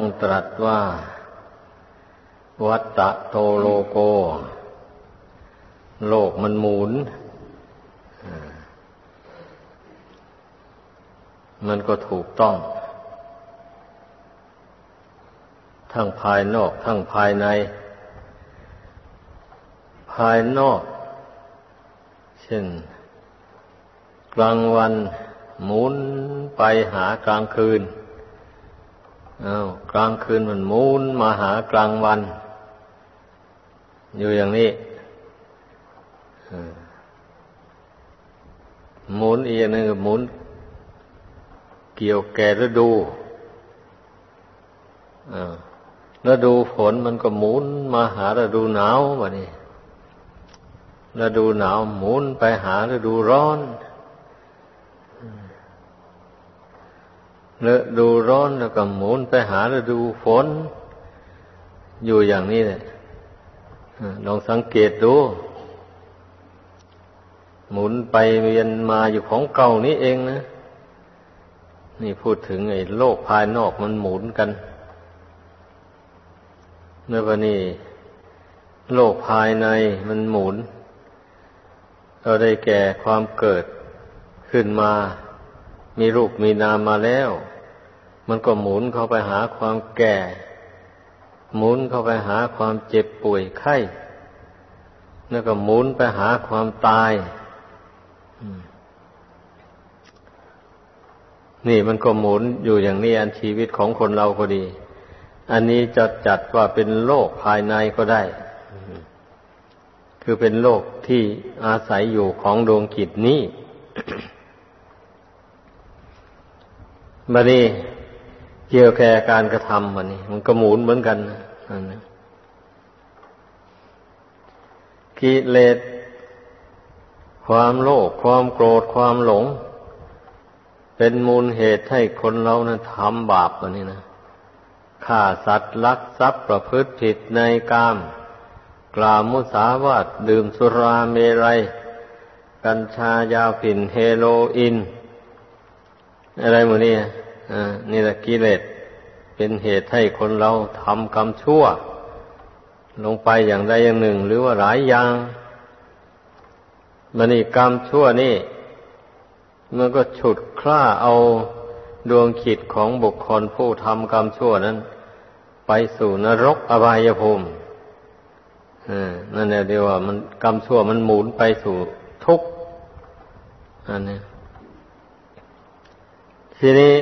งตรัสว่า วัตตะโตโลโก โลกมันหมุน มันก็ถูกต้อง ทั้งภายนอก ทั้งภายใน ภายนอก เช่น กลางวันหมุนไปหากลางคืน อา้าวกลางคืนมันมูนมาหากลางวัน อยู่อย่างนี้หมุนอีกนึงหมุน เกี่ยวแก่ฤดูฤดูฝนมันก็หมุนมาหาฤดูหนาววะนี่ฤดูหนาวหมุนไปหาฤดูร้อน ฤดูร้อนแล้วก็หมุนไปหาฤดูฝน อยู่อย่างนี้เลยลองสังเกตดู หมุนไปเวียนมาอยู่ของเก่านี้เองนะ นี่พูดถึงไอ้โลกภายนอกมันหมุนกันเมื่อวันนี้โลกภายในมันหมุน เราได้แก่ความเกิดขึ้นมา มีรูปมีนามมาแล้ว มันก็หมุนเข้าไปหาความแก่ หมุนเข้าไปหาความเจ็บป่วยไข้ แล้วก็หมุนไปหาความตายนี่มันก็หมุนอยู่อย่างนี้อันชีวิตของคนเราก็ดี อันนี้จะจัดว่าเป็นโลกภายในก็ได้ คือเป็นโลกที่อาศัยอยู่ของดวงกิจนี้บัดนี้ เกี่ยวแก่การกระทำมันนี่มันก็หมุนเหมือนกันนะกิเลสความโลภความโกรธความหลง เป็นมูลเหตุให้คนเรานะทำบาปอันนี้นะฆ่าสัตว์ลักทรัพย์ประพฤติผิดในกาม กล่าวมุสาวาทดื่มสุราเมรัย กัญชายาฝิ่นเฮโรอีนอะไรหมดนี่ นี่แหละกิเลสเป็นเหตุให้คนเราทำกรรมชั่ว ลงไปอย่างใดอย่างหนึ่ง หรือว่าหลายอย่างมันนี่กรรมชั่วนี่ มันก็ฉุดคล้าเอาดวงขิดของบุคคลผู้ทำกรรมชั่วนั้น ไปสู่นรกอบายภูมินั่นแหละเดียวว่ามันกรรมชั่วมันหมุนไปสู่ทุกข์อันนี้ทีนี้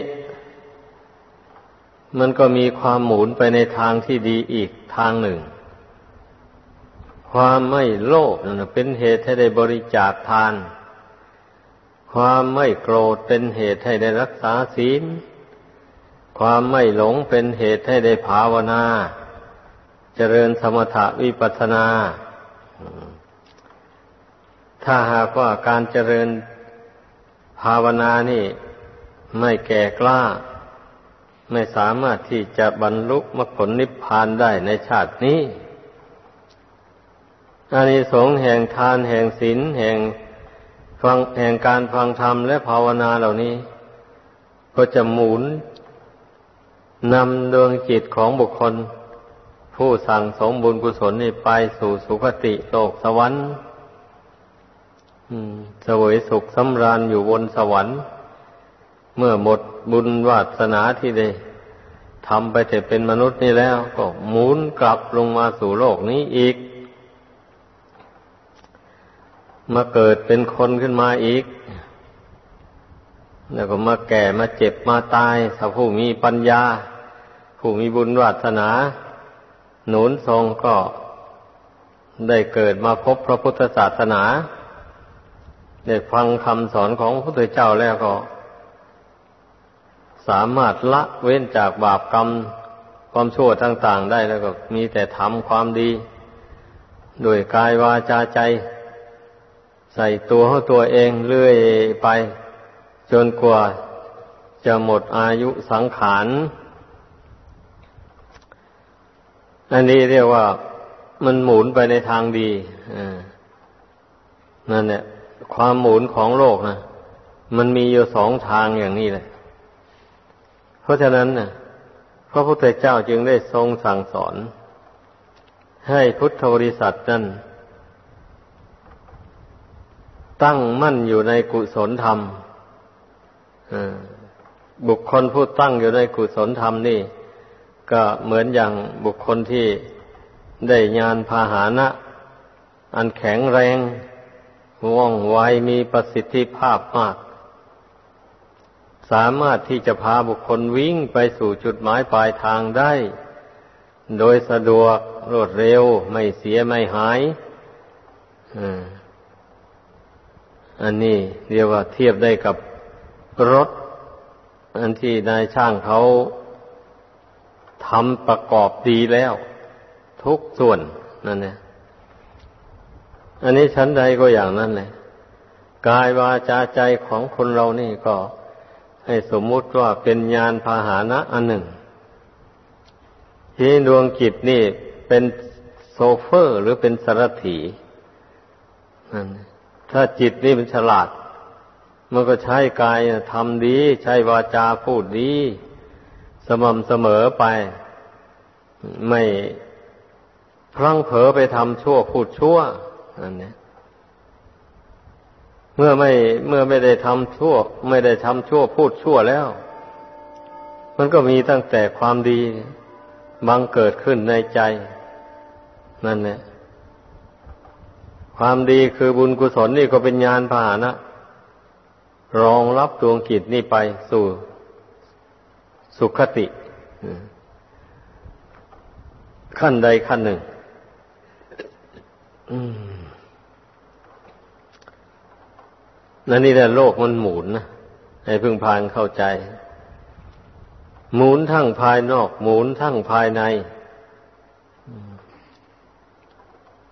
มันก็มีความหมุนไปในทางที่ดีอีกทางหนึ่ง ความไม่โลภนั่นเป็นเหตุให้ได้บริจาคทาน ความไม่โกรธเป็นเหตุให้ได้รักษาศีล ความไม่หลงเป็นเหตุให้ได้ภาวนา เจริญสมถะวิปัสสนา ถ้าหากว่าการเจริญภาวนานี่ไม่แก่กล้า ไม่สามารถที่จะบรรลุมรรคผลนิพพานได้ในชาตินี้อานิสงส์แห่งทานแห่งศีลแห่งฟังแห่งการฟังธรรมและภาวนาเหล่านี้ ก็จะหมุนนำดวงจิตของบุคคล ผู้สั่งสมบุญกุศลนี้ไปสู่สุคติโลกสวรรค์สวยสุขสำราญอยู่บนสวรรค์ เมื่อหมดบุญวาสนาที่ได้ทำไปแต่เป็นมนุษย์นี่แล้ว ก็หมุนกลับลงมาสู่โลกนี้อีก มาเกิดเป็นคนขึ้นมาอีก แล้วก็มาแก่มาเจ็บมาตายถ้าผู้มีปัญญา ผู้มีบุญวาสนา หนุนทรงก็ได้เกิดมาพบพระพุทธศาสนา ได้ฟังคำสอนของพระพุทธเจ้าแล้วก็ สามารถละเว้นจากบาปกรรมความชั่วต่างๆได้แล้วก็มีแต่ทำความดีโดยกายวาจาใจ ใส่ตัวเของตัวเองเรื่อยไป จนกว่าจะหมดอายุสังขารอันนี้เรียกว่ามันหมุนไปในทางดีนั่นเนี่ยความหมุนของโลกนะมันมีอยู่สองทางอย่างนี้เลย ราะฉะนั้นน่ะพระพุทธเจ้าจึงได้ทรงสั่งสอน ให้พุทธบริษัทนั้นตั้งมั่นอยู่ในกุศลธรรมบุคคลผู้ตั้งอยู่ในกุศลธรรมนี่ ก็เหมือนอย่างบุคคลที่ได้ญาณพาหานะ อันแข็งแรงว่องไวมีประสิทธิภาพมาก สามารถที่จะพาบุคคลวิ่งไปสู่จุดหมายปลายทางได้ โดยสะดวกรวดเร็วไม่เสียไม่หายอันนี้เรียกว่าเทียบได้กับรถ อันที่นายช่างเขาทำประกอบดีแล้ว ทุกส่วนนั่นเนี่ยอันนี้ชั้นใดก็อย่างนั้นเลยกายวาจาใจของคนเรานี่ก็ ให้สมมุติว่าเป็นญาณพาหานะอันหนึ่ง ที่ดวงจิตนี่เป็นโซเฟอร์หรือเป็นสารถีนั่นถ้าจิตนี่มันฉลาด มันก็ใช้กายทำดี ใช้วาจาพูดดี สม่ำเสมอไป ไม่พลั้งเผลอไปทำชั่วพูดชั่วอันนี้ เมื่อไม่เมื่อไม่ได้ทำชั่ว ไม่ได้ทำชั่วพูดชั่วแล้ว มันก็มีตั้งแต่ความดีบังเกิดขึ้นในใจ นั่นแหละความดีคือบุญกุศลนี่ก็เป็นญาณพาหนะ รองรับดวงกิจนี่ไปสู่สุขติขั้นใดขั้นหนึ่ง นั่นนี่แหละโลกมันหมุนนะให้พึ่งพานเข้าใจ หมุนทั้งภายนอก หมุนทั้งภายใน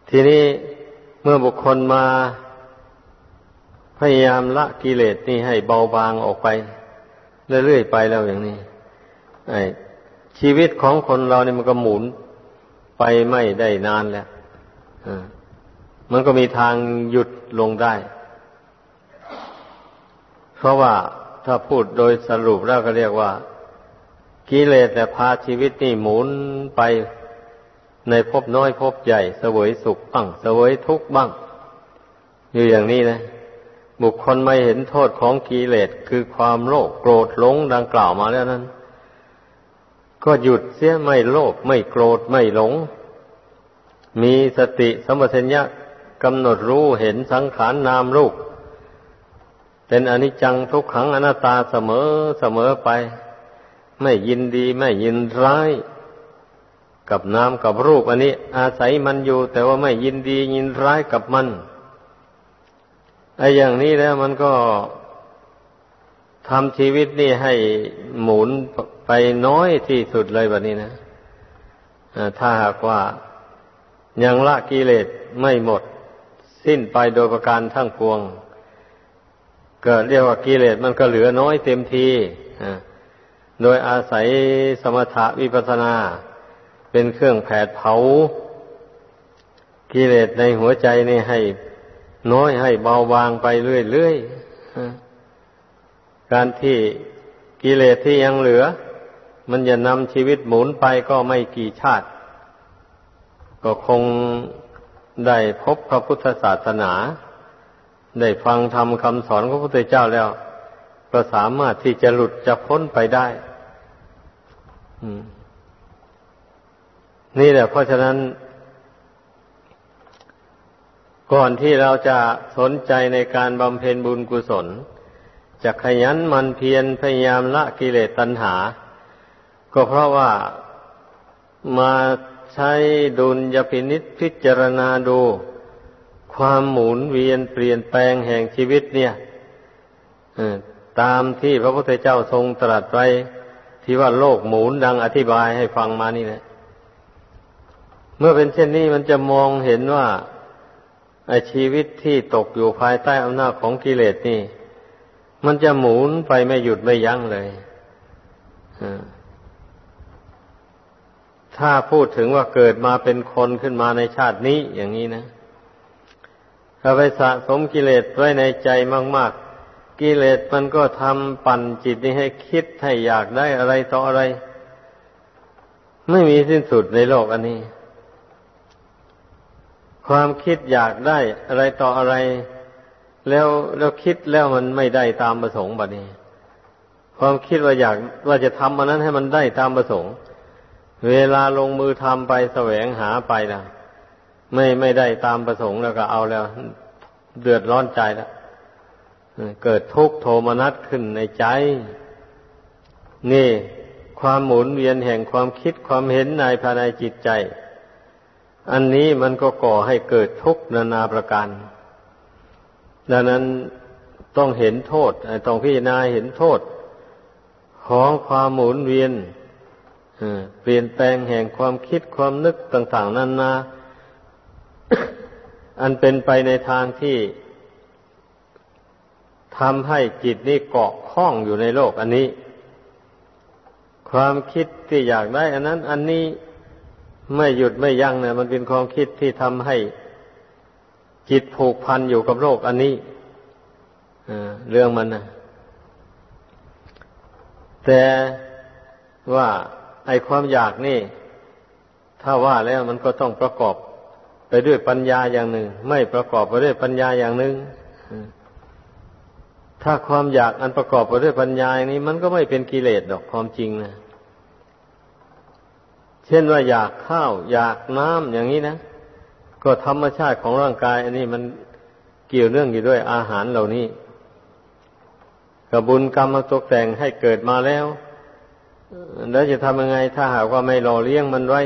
ทีนี้เมื่อบุคคลมา พยายามละกิเลสนี่ให้เบาบางออกไป เรื่อยๆไปแล้วอย่างนี้ไอ้ชีวิตของคนเราเนี่ยมันก็หมุนไปไม่ได้นานแล้วมันก็มีทางหยุดลงได้ เพราะว่าถ้าพูดโดยสรุปแล้วก็เรียกว่า กิเลสแต่พาชีวิตนี่หมุนไปในภพน้อยภพใหญ่เสวยสุขบ้างเสวยทุกข์บ้าง อยู่อย่างนี้นะ บุคคลไม่เห็นโทษของกิเลสคือความโลภโกรธหลงดังกล่าวมาแล้วนั้น ก็หยุดเสียไม่โลภไม่โกรธไม่หลง มีสติสมสัญญะกำหนดรู้เห็นสังขารนามรูป เป็นอนิจจังทุกขังอนัตตาเสมอเสมอไป ไม่ยินดีไม่ยินร้าย กับนามกับรูปอันนี้ อาศัยมันอยู่ แต่ว่าไม่ยินดียินร้ายกับมันไอ้อย่างนี้แล้วมันก็ทำชีวิตนี่ให้หมุนไปน้อยที่สุดเลยแบบนี้นะถ้าหากว่ายังละกิเลสไม่หมด สิ้นไปโดยประการทั้งปวง ก็เรียกว่ากิเลสมันก็เหลือน้อยเต็มทีโดยอาศัยสมถะวิปัสนา เป็นเครื่องแผดเผา กิเลสในหัวใจนี่ให้น้อยให้เบาบางไปเรื่อยๆการที่กิเลสที่ยังเหลือ มันจะนำชีวิตหมุนไปก็ไม่กี่ชาติ ก็คงได้พบพระพุทธศาสนา ได้ฟังธรรมคำสอนของพระพุทธเจ้าแล้ว ก็สามารถที่จะหลุดจะพ้นไปได้นี่แหละ เพราะฉะนั้น ก่อนที่เราจะสนใจในการบำเพ็ญบุญกุศล จะขยันมันเพียรพยายามละกิเลสตัณหา ก็เพราะว่ามาใช้ดุลยพินิษพิจารณาดู ความหมุนเวียนเปลี่ยนแปลงแห่งชีวิตเนี่ยตามที่พระพุทธเจ้าทรงตรัสไว้ที่ว่าโลกหมุนดังอธิบายให้ฟังมานี่แหละเมื่อเป็นเช่นนี้มันจะมองเห็นว่าอชีวิตที่ตกอยู่ภายใต้อำนาจของกิเลสนี่ มันจะหมุนไปไม่หยุดไม่ยั้งเลยถ้าพูดถึงว่าเกิดมาเป็นคนขึ้นมาในชาตินี้อย่างนี้นะ ถ้าไปสะสมกิเลสไว้ในใจมากๆ กิเลสมันก็ทำปั่นจิตนี้ให้คิดให้อยากได้อะไรต่ออะไร ไม่มีสิ้นสุดในโลกอันนี้ ความคิดอยากได้อะไรต่ออะไร แล้วแล้วคิดแล้วมันไม่ได้ตามประสงค์แบบนี้ ความคิดว่าอยากว่าจะทำอันนั้นให้มันได้ตามประสงค์ เวลาลงมือทำไปแสวงหาไปนะ ไม่ไม่ได้ตามประสงค์แล้วก็เอาแล้ว เดือดร้อนใจแล้วเกิดทุกข์โทมนัสขึ้นในใจ นี่ ความหมุนเวียนแห่งความคิดความเห็นในภายในจิตใจ อันนี้มันก็ก่อให้เกิดทุกข์นานาประการ ดังนั้นต้องเห็นโทษต้องพิจารณาเห็นโทษ ของความหมุนเวียนเปลี่ยนแปลงแห่งความคิดความนึกต่าง ๆนานา อันเป็นไปในทางที่ทำให้จิตนี้เกาะข้องอยู่ในโลกอันนี้ ความคิดที่อยากได้ อันนั้น อันนี้ไม่หยุดไม่ยั้งเนี่ยมันเป็นความคิดที่ทำให้จิตผูกพันอยู่กับโลกอันนี้เรื่องมันนะแต่ว่าไอความอยากนี่ ถ้าว่าแล้วมันก็ต้องประกอบ ไปด้วยปัญญาอย่างหนึ่ง ไม่ประกอบไปด้วยปัญญาอย่างหนึ่งถ้าความอยากอันประกอบไปด้วยปัญญาอย่างนี้ มันก็ไม่เป็นกิเลสดอกความจริงนะเช่นว่าอยากข้าว อยากน้ำอย่างนี้นะก็ธรรมชาติของร่างกาย อันนี้มันเกี่ยวเนื่องอยู่ด้วยอาหารเหล่านี้กระบุญกรรมตกแต่งให้เกิดมาแล้วแล้วจะทำยังไงถ้าหากว่าไม่หล่อเลี้ยงมันไว้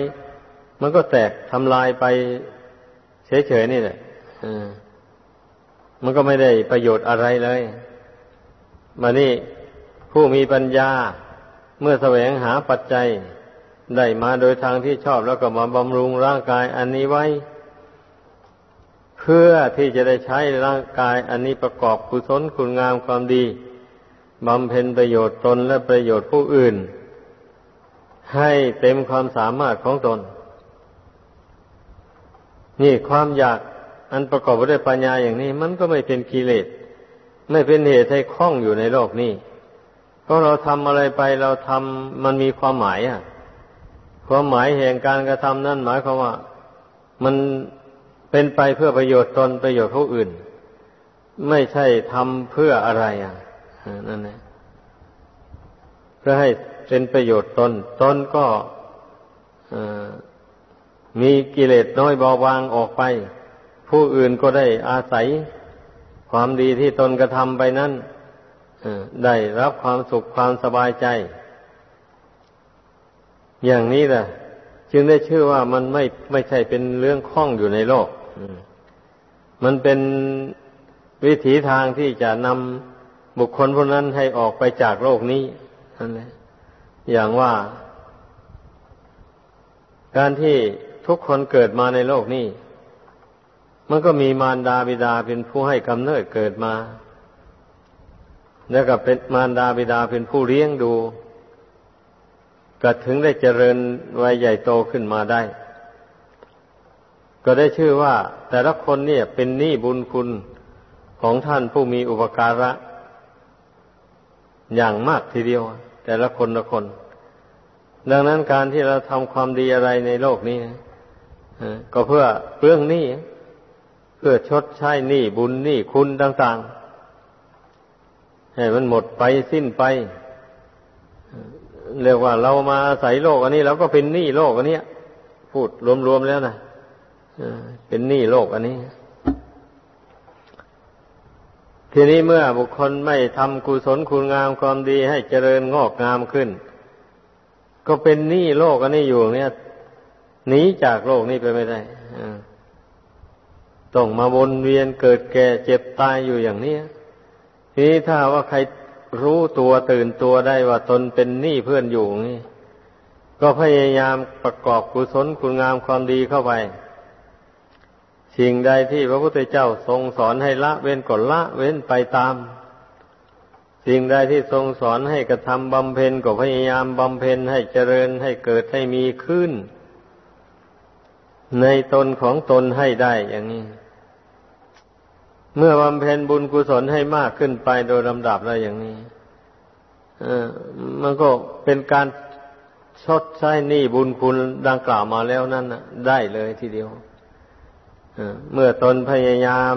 มันก็แตกทำลายไป เฉยๆนี่แหละมันก็ไม่ได้ประโยชน์อะไรเลย มานี่ผู้มีปัญญาเมื่อแสวงหาปัจจัย ได้มาโดยทางที่ชอบแล้วก็มาบำรุงร่างกายอันนี้ไว้ เพื่อที่จะได้ใช้ร่างกายอันนี้ประกอบกุศลคุณงามความดีบำเพ็ญประโยชน์ตนและประโยชน์ผู้อื่น ให้เต็มความสามารถของตน นี่ความอยากอันประกอบด้วยปัญญาอย่างนี้ มันก็ไม่เป็นกิเลสไม่เป็นเหตุให้คล้องอยู่ในโลกนี้เพราะเราทำอะไรไปเราทำมันมีความหมายอะ ความหมายแห่งการกระทำนั่นหมายความว่า มันเป็นไปเพื่อประโยชน์ตนประโยชน์ผู้อื่น ไม่ใช่ทำเพื่ออะไรอะนั่นแหละเพื่อให้เป็นประโยชน์ตนตนก็ มีกิเลสน้อยเบาบางออกไป ผู้อื่นก็ได้อาศัยความดีที่ตนกระทำไปนั้นได้รับความสุขความสบายใจ อย่างนี้แหละจึงได้ชื่อว่ามันไม่ไม่ใช่เป็นเรื่องคล้องอยู่ในโลกมันเป็นวิถีทางที่จะนำบุคคลพวกนั้นให้ออกไปจากโลกนี้นั่นแหละอย่างว่า การที่ ทุกคนเกิดมาในโลกนี้ มันก็มีมารดาบิดาเป็นผู้ให้กำเนิดเกิดมา แล้วก็เป็นมารดาบิดาเป็นผู้เลี้ยงดูก็ถึงได้เจริญวัยใหญ่โตขึ้นมาได้ ก็ได้ชื่อว่า แต่ละคนเนี่ยเป็นหนี้บุญคุณของท่านผู้มีอุปการะ อย่างมากทีเดียว แต่ละคนละคน ดังนั้นการที่เราทำความดีอะไรในโลกนี้ ก็เพื่อเรื่องหนี้เพื่อชดใช้หนี้บุญหนี้คุณต่าง ๆ ให้มันหมดไปสิ้นไป เรียกว่าเรามาอาศัยโลกอันนี้เราก็เป็นหนี้โลกอันนี้พูดรวมๆแล้วนะเป็นหนี้โลกอันนี้ ทีนี้เมื่อบุคคลไม่ทำกุศลคุณงามความดีให้เจริญงอกงามขึ้น ก็เป็นหนี้โลกอันนี้อยู่เนี่ย หนีจากโลกนี้ไปไม่ได้ต้องมาวนเวียนเกิดแก่เจ็บตายอยู่อย่างนี้ทีนี้ถ้าว่าใครรู้ตัวตื่นตัวได้ว่าตนเป็นหนี้เพื่อนอยู่นี่ก็พยายามประกอบกุศลคุณงามความดีเข้าไปสิ่งใดที่พระพุทธเจ้าทรงสอนให้ละเว้นก็ละเว้นไปตาม สิ่งใดที่ทรงสอนให้กระทำบำเพ็ญก็พยายามบำเพ็ญให้เจริญให้เกิดให้มีขึ้น ในตนของตนให้ได้อย่างนี้ เมื่อบำเพ็ญบุญกุศลให้มากขึ้นไปโดยลำดับแล้วอย่างนี้มันก็เป็นการชดใช้หนี้บุญคุณดังกล่าวมาแล้วนั่นได้เลยทีเดียวเมื่อตนพยายาม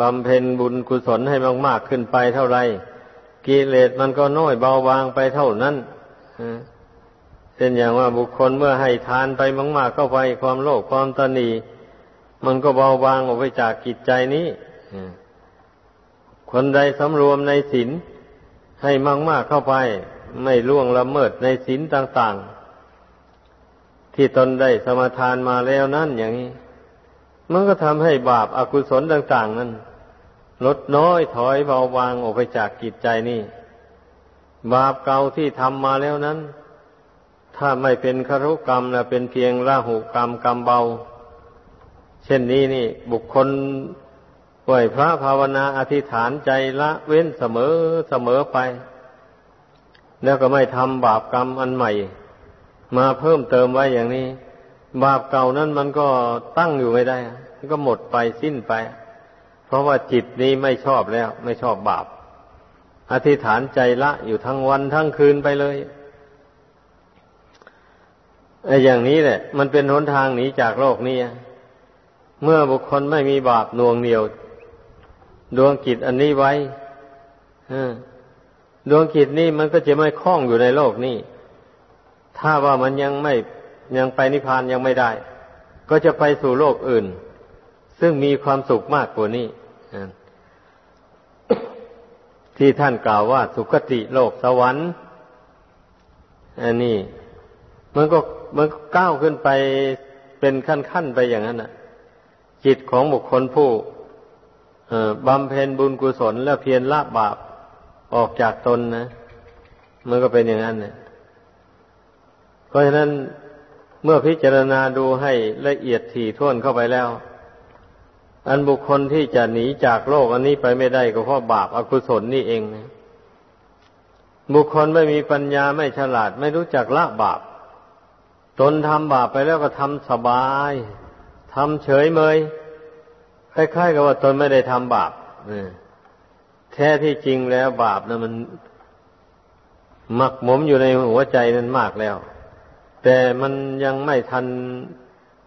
บำเพ็ญบุญกุศลให้มาก ๆ ขึ้นไปเท่าไรกิเลสมันก็น้อยเบาบางไปเท่านั้น เช่นอย่างว่าบุคคลเมื่อให้ทานไปมากๆเข้าไปความโลภความตนีมันก็เบาบางออกไปจากกิจใจนี้คนใดสำรวมในศีลให้มากๆเข้าไป ไม่ล่วงละเมิดในศีลต่างๆ ที่ตนได้สมาทานมาแล้วนั่นอย่างนี้ มันก็ทำให้บาปอากุศลต่าง ๆ นั้นลดน้อยถอยเบาบางออกไปจากกิจใจนี่บาปเก่าที่ทำมาแล้วนั้น ถ้าไม่เป็นคารุกรรมนะเป็นเพียงละหุกรรมกรรมเบา เช่นนี้นี่ บุคคลไหวพระภาวนาอธิษฐานใจละเว้นเสมอเสมอไป แล้วก็ไม่ทำบาปกรรมอันใหม่ มาเพิ่มเติมไว้อย่างนี้ บาปเก่านั้นมันก็ตั้งอยู่ไม่ได้มันก็หมดไปสิ้นไป เพราะว่าจิตนี้ไม่ชอบแล้ว ไม่ชอบบาป อธิษฐานใจละอยู่ทั้งวันทั้งคืนไปเลย ไอ้อย่างนี้แหละ มันเป็นหนทางหนีจากโลกนี้เมื่อบุคคลไม่มีบาปนวงเหนียว ดวงกิจอันนี้ไว้ดวงกิจนี้มันก็จะไม่คล้องอยู่ในโลกนี้ ถ้าว่ามันยังไม่ยังไปนิพพานยังไม่ได้ ก็จะไปสู่โลกอื่น ซึ่งมีความสุขมากกว่านี้ที่ท่านกล่าวว่าสุคติโลกสวรรค์อันนี้มันก็ มันก้าวขึ้นไปเป็นขั้นๆไปอย่างนั้นน่ะ จิตของบุคคลผู้บำเพ็ญบุญกุศล แล้วเพียรละบาปออกจากตนนะมันก็เป็นอย่างนั้นเนี่ยเพราะฉะนั้นเมื่อพิจารณาดูให้ละเอียดถี่ถ้วนเข้าไปแล้ว อันบุคคลที่จะหนีจากโลกอันนี้ไปไม่ได้ก็เพราะบาปอากุศลนี่เองนะบุคคลไม่มีปัญญาไม่ฉลาดไม่รู้จักละบาป ตนทำบาปไปแล้วก็ทำสบายทำเฉยเมยคล้ายๆกับว่าตนไม่ได้ทำบาปแท้ที่จริงแล้วบาปนะมันหมักหมมอยู่ในหัวใจนั้นมากแล้ว แต่มันยังไม่ทัน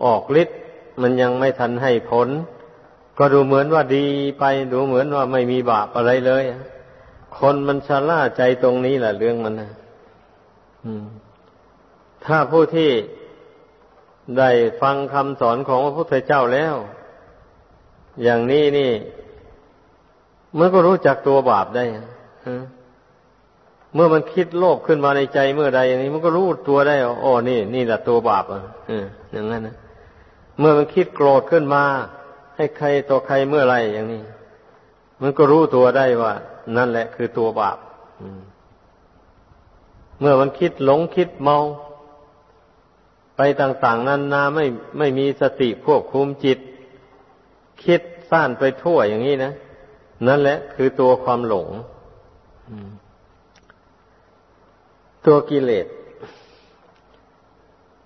ออกฤทธิ์มันยังไม่ทันให้ผล ก็ดูเหมือนว่าดีไปดูเหมือนว่าไม่มีบาปอะไรเลย คนมันชะล่าใจตรงนี้แหละเรื่องมันนะ ถ้าผู้ที่ได้ฟังคำสอนของพระพุทธเจ้าแล้ว อย่างนี้นี่มันก็รู้จักตัวบาปได้เมื่อมันคิดโลภขึ้นมาในใจเมื่อใดอย่างนี้ มันก็รู้ตัวได้โอ้นี่ นี่แหละตัวบาปอะอย่างนั้นนะเมื่อมันคิดโกรธขึ้นมา ให้ใครต่อใครเมื่อไรอย่างนี้ มันก็รู้ตัวได้ว่า นั่นแหละคือตัวบาปเมื่อมันคิดหลงคิดเมา ไปต่างๆนั้นนาไม่ไม่มีสติควบคุมจิต คิดซ่านไปทั่วอย่างนี้นะ นั่นแหละคือตัวความหลง ตัวกิเลส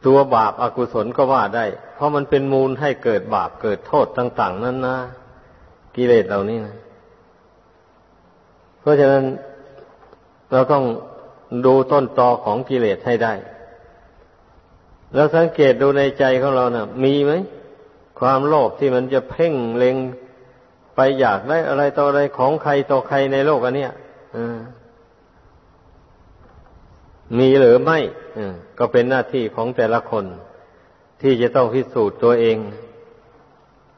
ตัวบาปอากุศลก็ว่าได้ เพราะมันเป็นมูลให้เกิดบาปเกิดโทษต่าง ๆ นั่นนะกิเลสเหล่านี้นะเพราะฉะนั้นเราต้องดูต้นตอของกิเลสให้ได้ แล้วสังเกตดูในใจของเรานะ่ะ มีไหม ความโลภที่มันจะเพ่งเล็งไปอยากได้อะไรต่ออะไรของใครต่อใครในโลกอันเนี้ยมีหรือไม่ก็เป็นหน้าที่ของแต่ละคน ที่จะต้องพิสูจน์ตัวเอง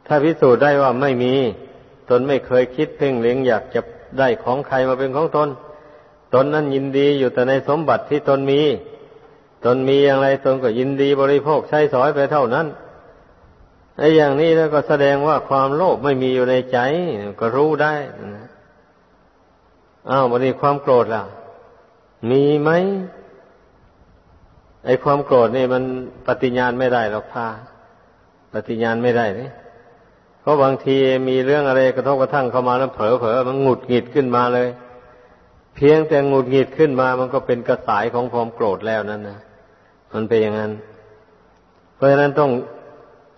ถ้าพิสูจน์ได้ว่าไม่มี ตนไม่เคยคิดเพ่งเล็งอยากจะได้ของใครมาเป็นของตน ตนนั้นยินดีอยู่แต่ในสมบัติที่ตนมี ตนมีอย่างไรตนก็ยินดีบริโภคใช้สอยไปเท่านั้นไอ้อย่างนี้แล้วก็แสดงว่าความโลภไม่มีอยู่ในใจ ก็รู้ได้อ้าววันนี้ความโกรธล่ะ มีไหมไอ้ความโกรธนี่มันปฏิญญาณไม่ได้หรอกพาปฏิญาณไม่ได้นี่เพราะบางทีมีเรื่องอะไรกระทบกระทั่งเข้ามาแล้วเผลอเผลอมันหงุดหงิดขึ้นมาเลย เพียงแต่หงุดหงิดขึ้นมา มันก็เป็นกระสายของความโกรธแล้วนั่นนะ มันเป็นอย่างนั้น เพราะฉะนั้นต้อง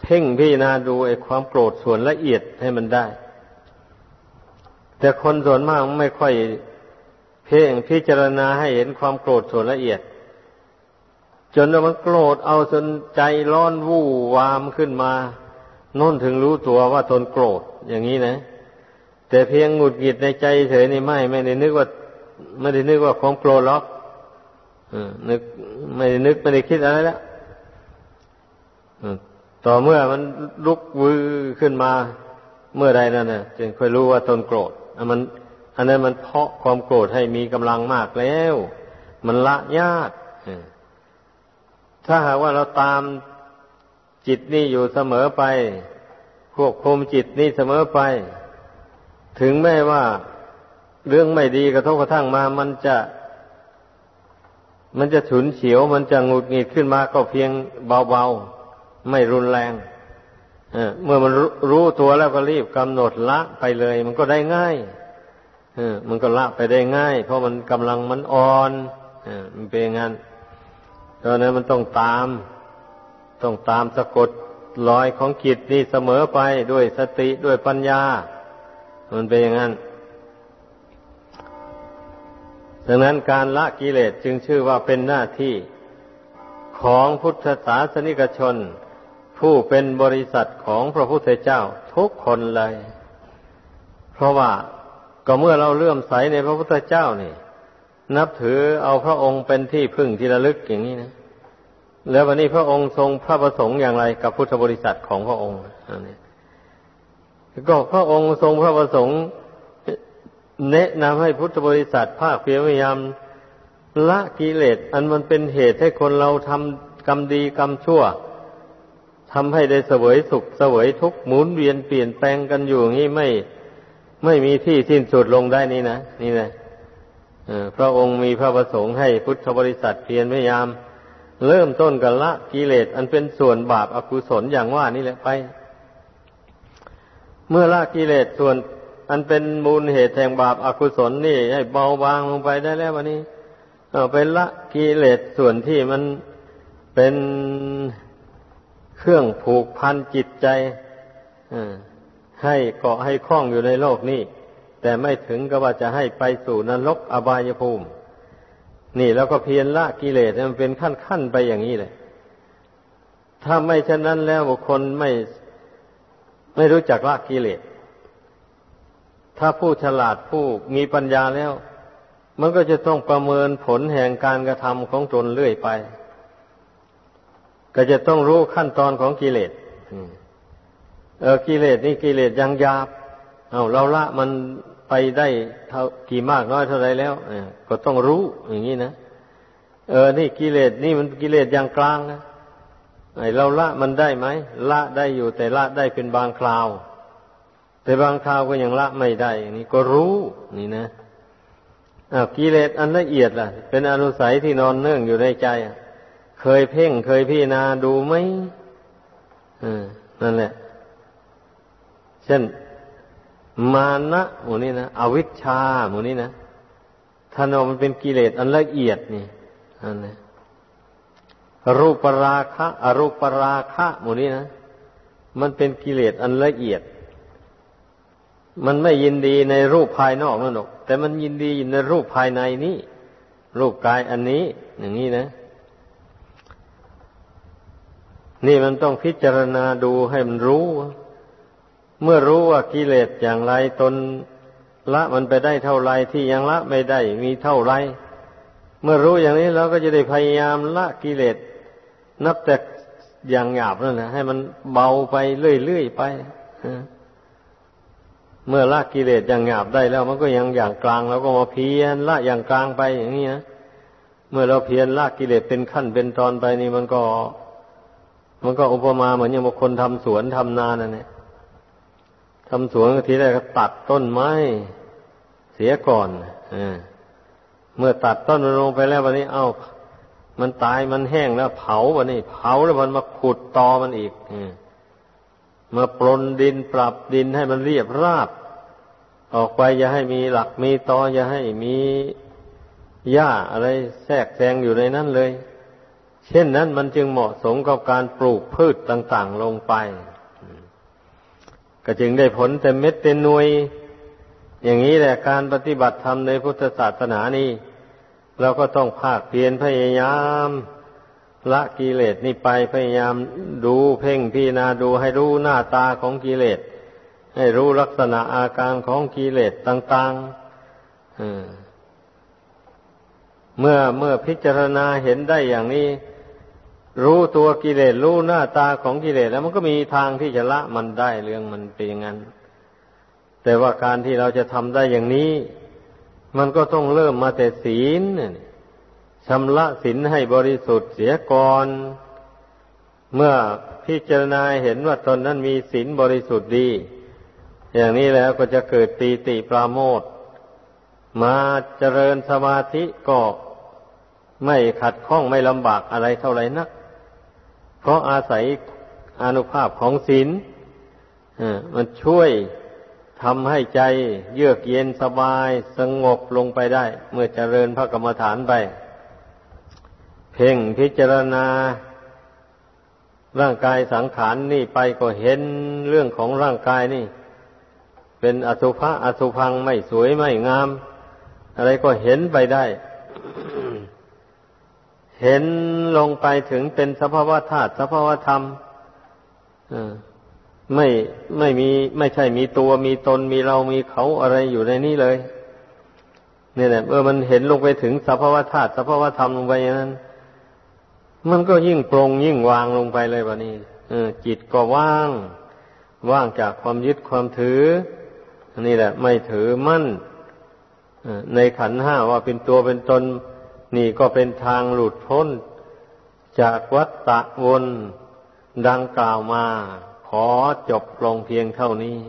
เพ่งพิจารณาดูไอ้ความโกรธส่วนละเอียดให้มันได้ แต่คนส่วนมากไม่ค่อย เพ่งพิจารณาให้เห็นความโกรธส่วนละเอียด จนมันโกรธเอาจนใจร้อนวู่วามขึ้นมาน้นถึงรู้ตัวว่าตนโกรธอย่างนี้นะ แต่เพียงหงุดหงิดในใจเฉยนี่ไม่ไม่ได้นึกว่า ไม่ได้นึกว่าความโกรธหรอก นึกไม่ได้นึกไม่ได้คิดอะไรแล้วต่อเมื่อมันลุกวือขึ้นมาเมื่อใดนั่นน่ะจึงค่อยรู้ว่าตนโกรธอันมัน อันนั้นมันเพาะความโกรธให้มีกำลังมากแล้ว มันละยากถ้าหากว่าเราตามจิตนี่อยู่เสมอไป ควบคุมจิตนี่เสมอไป ถึงแม้ว่าเรื่องไม่ดีกระทบกระทั่งมา มันจะ มันจะฉุนเฉียว มันจะงุดหงิดขึ้นมาก็เพียงเบาๆ ไม่รุนแรงเมื่อมันรู้ตัวแล้วก็รีบกำหนดละไปเลย มันก็ได้ง่ายมันก็ละไปได้ง่าย เพราะมันกำลังมันอ่อนมันเป็นงั้นตอนนั้นมันต้องตาม ต้องตามสะกดรอยของจิตนี่เสมอไปด้วยสติด้วยปัญญา มันเป็นอย่างนั้น ดังนั้นการละกิเลสจึงชื่อว่าเป็นหน้าที่ของพุทธศาสนิกชน ผู้เป็นบริษัทของพระพุทธเจ้าทุกคนเลย เพราะว่าก็เมื่อเราเลื่อมใสในพระพุทธเจ้านี่ นับถือเอาพระองค์เป็นที่พึ่งที่ระลึกอย่างนี้นะ แล้ววันนี้พระองค์ทรงพระประสงค์อย่างไรกับพุทธบริษัทของพระองค์อันนี้ก็พระองค์ทรงพระประสงค์ แนะนำให้พุทธบริษัทภาคเพียรพยายามละกิเลสอันมันเป็นเหตุให้คนเราทำกรรมดีกรรมชั่วทำให้ได้เสวยสุขเสวยทุกข์หมุนเวียนเปลี่ยนแปลงกันอยู่งี้ไม่ไม่มีที่สิ้นสุดลงได้นี่นะนี่นะพระองค์มีพระประสงค์ให้พุทธบริษัทเพียรพยายาม เริ่มต้นกันละกิเลสอันเป็นส่วนบาปอากุศลอย่างว่านี่แหละไป เมื่อละกิเลสส่วน อันเป็นมูลเหตุแห่งบาปอากุศลนี่ ให้เบาบางลงไปได้แล้ววันนี้เอาไปละกิเลสส่วนที่มันเป็นเครื่องผูกพันจิตใจให้เกาะให้คล้องอยู่ในโลกนี้ แต่ไม่ถึงก็ว่าจะให้ไปสู่นรกอบายภูมิ นี่แล้วก็เพียรละกิเลสมันเป็นขั้นขั้นไปอย่างนี้เลยถ้าไม่เช่นนั้นแล้วบุคคลไม่ไม่รู้จักละกิเลส ถ้าผู้ฉลาดผู้มีปัญญาแล้ว มันก็จะต้องประเมินผลแห่งการกระทำของตนเรื่อยไป ก็จะต้องรู้ขั้นตอนของกิเลสเออกิเลสนี่กิเลสยังยาบ เอาเราละมันไปได้เท่ากี่มากน้อยเท่าไรแล้วก็ต้องรู้อย่างนี้นะเออ นี่กิเลสนี่มันกิเลสอย่างกลางนะไอเราละมันได้ไหมละได้อยู่แต่ละได้เป็นบางคราว แต่บางคราวก็ยังละไม่ได้นี่ก็รู้ นี่นะอ้าวกิเลสอันละเอียดล่ะ เป็นอนุสัยที่นอนเนื่องอยู่ในใจเคยเพ่งเคยพิจารณาดูไหมอนั่นแหละ เช่น มานะหมูนี้นะอวิชชาหมูนี้นะท่านว่ามันเป็นกิเลสอันละเอียดนี่อันนี้รูปราคะ อรูปราคะหมูนี้นะมันเป็นกิเลสอันละเอียด มันไม่ยินดีในรูปภายนอกนั่นหรอก แต่มันยินดีในรูปภายในนี้ รูปกายอันนี้ อย่างนี้นะ นี่มันต้องพิจารณาดูให้มันรู้ เมื่อรู้ว่ากิเลสอย่างไรตนละมันไปได้เท่าไรที่ยังละไม่ได้มีเท่าไร เมื่อรู้อย่างนี้เราก็จะได้พยายามละกิเลสนับแต่อย่างหยาบนั่นแหละให้มันเบาไปเรื่อยๆไป เมื่อละกิเลสอย่างหยาบได้แล้ว มันก็ยังอย่างกลางเราก็มาเพียรละอย่างกลางไปอย่างนี้นะเมื่อเราเพียรละกิเลสเป็นขั้นเป็นตอนไปนี่มันก็ มันก็อุปมาเหมือนอย่างบางคนทำสวนทำนานั่นแหละทำสวนทีแรกก็ตัดต้นไม้เสียก่อนอเมื่อตัดต้นลงไปแล้ววันนี้ เอา้า มันตายมันแห้งแล้ว เผาวันนี้ เผาแล้วมันมาขุดตอมันอีกม มาปลนดินปรับดินให้มันเรียบราบ ออกไปอย่าให้มีหลักมีตออย่าให้มีหญ้าอะไรแทรกแซงอยู่ในนั้นเลย เช่นนั้นมันจึงเหมาะสมกับการปลูกพืชต่างๆลงไป ก็จึงได้ผลเต็มเม็ดเต็มหน่วย อย่างนี้แหละการปฏิบัติธรรมในพุทธศาสนานี้เราก็ต้องภาคเพียรพยายาม ละกิเลสนี่ไปพยายามดูเพ่งพิจารณาดูให้รู้หน้าตาของกิเลสให้รู้ลักษณะอาการของกิเลสต่างๆเมื่อเมื่อพิจารณาเห็นได้อย่างนี้ รู้ตัวกิเลสรู้หน้าตาของกิเลสแล้วมันก็มีทางที่จะละมันได้เรื่องมันเป็นอย่างนั้น แต่ว่าการที่เราจะทำได้อย่างนี้ มันก็ต้องเริ่มมาแต่ศีลนี่ ชำระศีลให้บริสุทธิ์เสียก่อน เมื่อพิจารณาเห็นว่าตนนั้นมีศีลบริสุทธิ์ดี อย่างนี้แล้วก็จะเกิดปีติปราโมทมาเจริญสมาธิก็ไม่ขัดข้องไม่ลำบากอะไรเท่าไหร่นัก เพราะอาศัยอนุภาพของศีลมันช่วยทำให้ใจเยือกเย็นสบายสงบลงไปได้ เมื่อเจริญพระกรรมฐานไป เพ่งพิจารณา ร่างกายสังขารนนี่ไปก็เห็นเรื่องของร่างกายนี่ เป็นอสุภะอสุพังไม่สวยไม่งาม อะไรก็เห็นไปได้ เห็นลงไปถึงเป็นสภาวะธาตุสภาวะธรรมไม่ไม่มีไม่ใช่มีตัวมีตนมีเรามีเขาอะไรอยู่ในนี้เลยนี่แหละเมื่อมันเห็นลงไปถึงสภาวะธาตุสภาวะธรรมลงไปอย่างนั้น มันก็ยิ่งปรงยิ่งวางลงไปเลยวันนี้เออจิตก็ว่าง ว่างจากความยึดความถือนี่แหละ ไม่ถือมั่นในขันห้าว่าเป็นตัวเป็นตน นี่ก็เป็นทางหลุดพ้น จากวัฏฏะวนดังกล่าวมา ขอจบลงเพียงเท่านี้